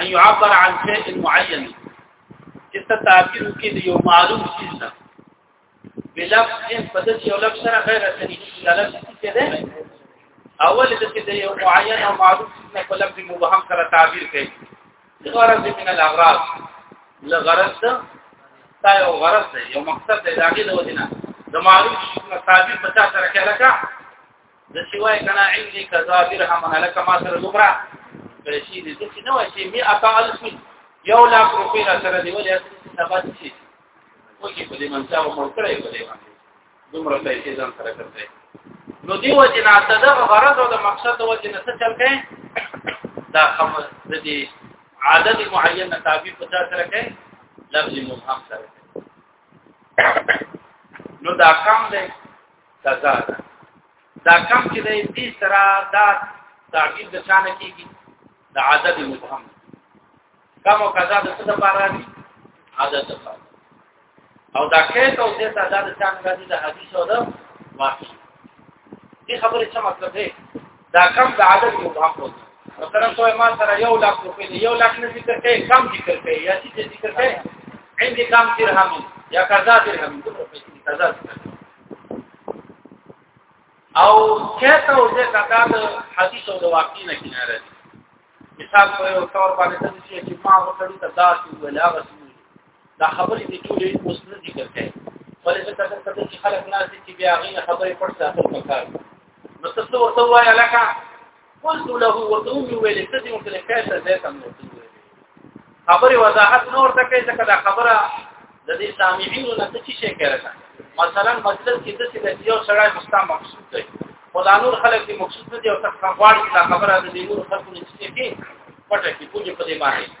ان يعبر عن شيء معين چې تعبیر کې د یو معلوم شي نه بلفظ ان پدې یو لفظ سره غیر رسمي چې لفظ څه ده اول د دې یو معین او معلوم شي نه په لفظ مبهم سره تعبیر کوي غرض من الاغراض لغرض دا یو غرض دی یو مقصد دی دا غي د ودینه د معلوم شي نه تعبیر په تاسو سره کې لکه د سوای کنا عندي کذا درهم لك ما سره زبرا بل شي دې چې نو شي 100 الف یو لاک روپۍ را سره دی ولې ثبت شي وږي په دې منځه مو کړی په دې باندې دومره پیسې ځان سره کړی نو دی وجه نه ته دا غرض او د مقصد د وجه نه څه چل کړي دا خمس د دې عدد معین تعبیر په تاسو سره کړي لفظ مبهم سره نو دا کم دی سزا ده دا کم چې د دې سره دا تعبیر د شان کېږي د عدد مبهم کم او قضا د څه لپاره دي عدد لپاره او دا کیس او دې سزا د شان غوړي د حدیث او د واقع دې خبرې څه مطلب دی دا کم د عدد مبهم دی مثلا تو ما سره یو لاک روپې دی یو لاک نه ذکر کوي کم ذکر کوي یا چې ذکر کوي عندي کم درهم یا قضا درهم د روپې قضا او کته او دې کاکا د حدیث او د واقع نه کناره مثال په یو تور باندې چې ما وکړی ته دا چې ولا غسل دا خبرې دي ټولې اوس نه ذکر کړي ولې چې تاسو ته چې خلک ناز دي چې بیا غي خبرې پټ ساتل پکار نو تاسو ورته وایي لکه قلت له وتومي ویلې څه دې مونږ له کایسه دې تم نو خبرې وضاحت نور ته کوي ځکه دا خبره د دې سامعینو نه څه شي کوي مثلا مطلب کې د څه د یو سړی مستا مقصود دی خدا نور خلک دې مقصود دي او تاسو غواړي دا خبره د دې نور خلکو نه چې کې پټه کې پوجي په دې باندې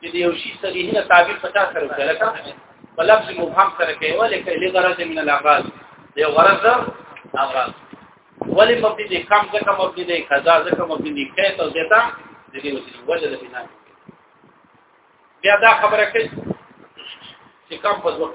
چې د یو شي صحیح نه تعبیر پچا سره وکړه لکه په لفظ مبهم سره کوي ولکه لغرض من الاغاز دی غرض اغاز ولی مبدی دی کم زکه مبدی دی قضا زکه مبدی دی کیت او زیتا د دې وسیله وجه د بنا بیا دا خبره کوي چې کم په وخت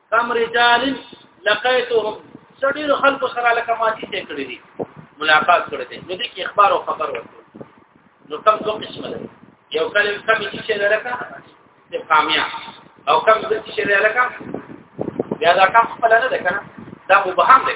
کم رجال لقيتهم سړي خلکو سره لکه ماتي ته کړی دي ملاقات کړی دي نو دې کې اخبار او خبر ورکړي نو کم څو قسم ده یو کله کم چې ده لکه استفهامیا او کم چې ده لکه بیا دا کم خپل نه ده کنه دا مبهم ده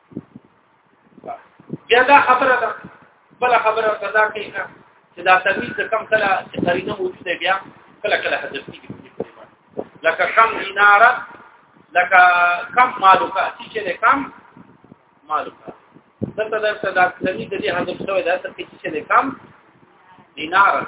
بیا دا خبره ده بل خبره صدا کوي چې دا تمیز کم کله چې قرینه موجوده بیا کله کله حذف کیږي لکه کم دینار لکه کم مالک چې له کم مالک دلته درته دا تمیز دې حذف شوی دا څه چې له کم دینار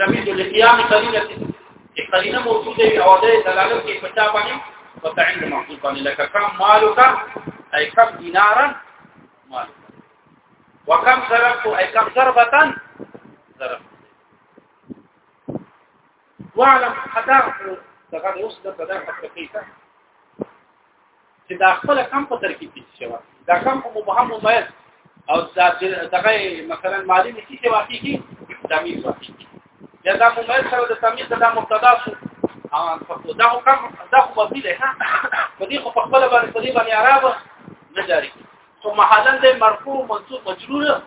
نبی د قیام قرینه چې قرینه موجوده وي او د دلالت کې پچا باندې او تعین محدود باندې لکه کم مالک ای کم دینارا مالک وکم ضربت ای کم ضربتن ضرب واعلم حدا دغه اوس د تدارک حقیقت چې دا خپل کم په ترکیب کې شي دا کم په مبهم مميز او دا دغه مثلا مالی نشي چې واقعي کې تمیز واقعي یا دا مميز سره د تمیز دا مبتدا شو او دا کم دا خو مبني ده ها په دې خو په خپل باندې په دې باندې عرب نه جاری ثم حالا د مرفوع منصوب مجرور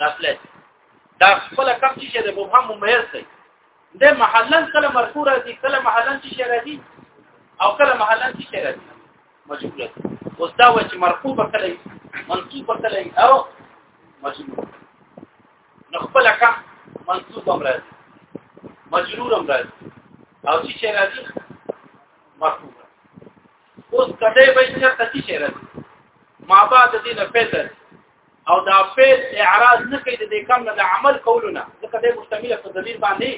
داخله دا خپل کم چې د مبهم مميز دی د محلن کله مرفوع راځي کله محلن چې شی راځي او کله محلن چې شی راځي مجبور راځي اوس دا و چې مرفوع به کله منصوب به کله او مجبور نو خپل کا منصوب هم راځي مجرور هم راځي او چې شی راځي مرفوع اوس کله به چې څه شی راځي ما بعد دې نه پیدا او دا فعل اعراض نه کوي د کم نه د عمل کولونه ځکه د مشتمل په ضمیر باندې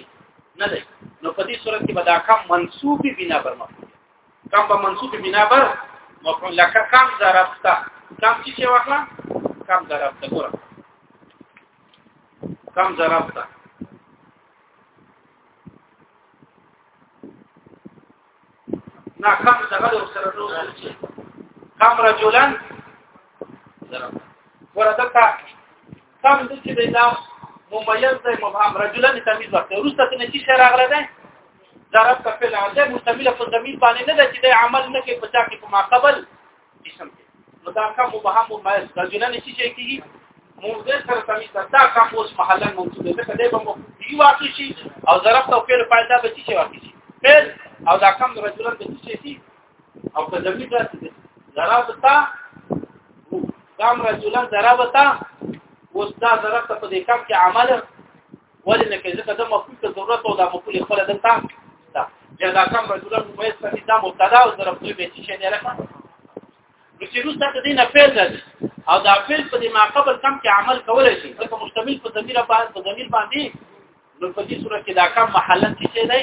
نه دی نو په دې صورت کې به دا کم منصوب بنا بر مفعول کم به منصوب بنا بر مفعول لکه کم ضربتا کم چې څه وکړه کم ضربتا ګوره کم ضربتا نا کم دغه د سره نو چې کم رجلن ورته تا کم د چې دا ممیز دی مبهم رجلن تمیز وخت ورسته ته چې شر اغله ده ضرب کفل عاده مستمله په زمين باندې نه ده چې د عمل نه کې پچا کې په ما قبل اسم دی نو دا کم مبهم او مایز د جنن شي چې کیږي موضوع سره تمیز دا کم اوس محلا موضوع دی ځکه دی به مو دی واقع شي او ظرف ته فعل فاعل دا به شي واقع شي فعل او دا کم رجلن به شي شي او که زمي دا ظرف تا کم رجلن ظرف تا اوس دا ظرف ته په دې کم کې عمل ولې نه کې ځکه دا مفعول ته ضرورت او دا مفعول خپل دلته دا جدا کم رجلا ممیز په دې دا مبتدا او ضرب دوی به شي نه لکه نو چې روز ته دینه فعل نه او دا فعل په دې ما قبل کم کې عمل کول شي ځکه مشتمل په ضمیر باندې په ضمیر باندې نو په دې صورت کې دا کم محلن کې شي دی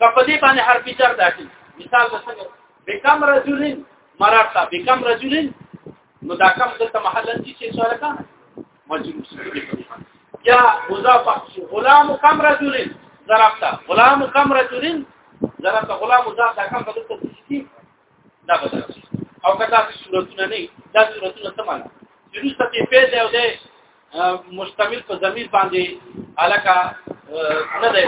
کپه دې باندې حرف جر داخل مثال مثلا بکم رجلین مرتا بکم رجلین نو دا کم دلته محل دي چې سوال کا مجرور یا مضاف غلام کم رجلین ضربتا غلام کم رجلین ضربتا غلام مضاف دا کم دلته دا به او کدا چې صورتونه نه دا صورتونه څه معنی چې روسته ته پیل دی او دی مشتمل په ضمیر باندې علاقه نه ده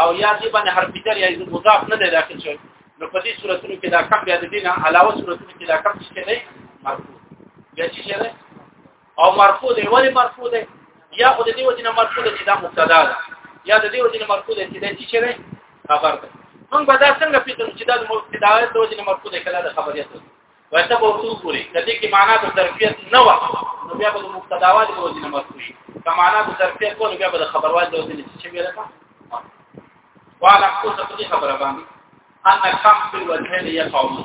او یا دې باندې حرف جر یا مضاف نه ده داخل شوی نو په دې صورتونو کې دا کم بیا د دینه علاوه صورتونو کې دا کم څه نه مرفوع بیا چې شه او مرفوع دی ولی مرفوع دی یا خو د دې وجه نه مرفوع دی چې دا مبتدا ده یا د دې وجه نه مرفوع دی چې دا چې شری خبر ده موږ به دا څنګه پیژنو چې دا د مبتدا د وجه نه مرفوع دی کله د خبریت دی وایته به ورته وګوري کله کې معنا د ظرفیت نه و نو بیا به د مبتدا والي د وجه نه مرفوع شي که معنا د ظرفیت کو نو بیا به د خبر والي د وجه نه چې ویل کا والا خو څه خبره باندې ان کم په وجه نه یا قوم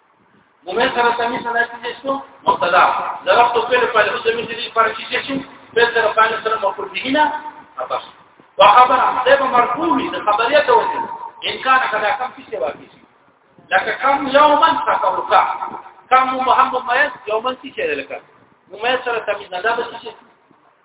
مومن سره سمي سره چې شو مبتدا ضربت فعل فاعل او زمين دي پر چې شي فعل سره فاعل سره مفعول به نه اپس وخبر ده به مرفوع وي د خبريه ته وځي ان كان كذا كم في سوا کې شي لکه کم یوما تکوکا کم محمد مېز یوما چې لکه مېز سره سمي نه ده به شي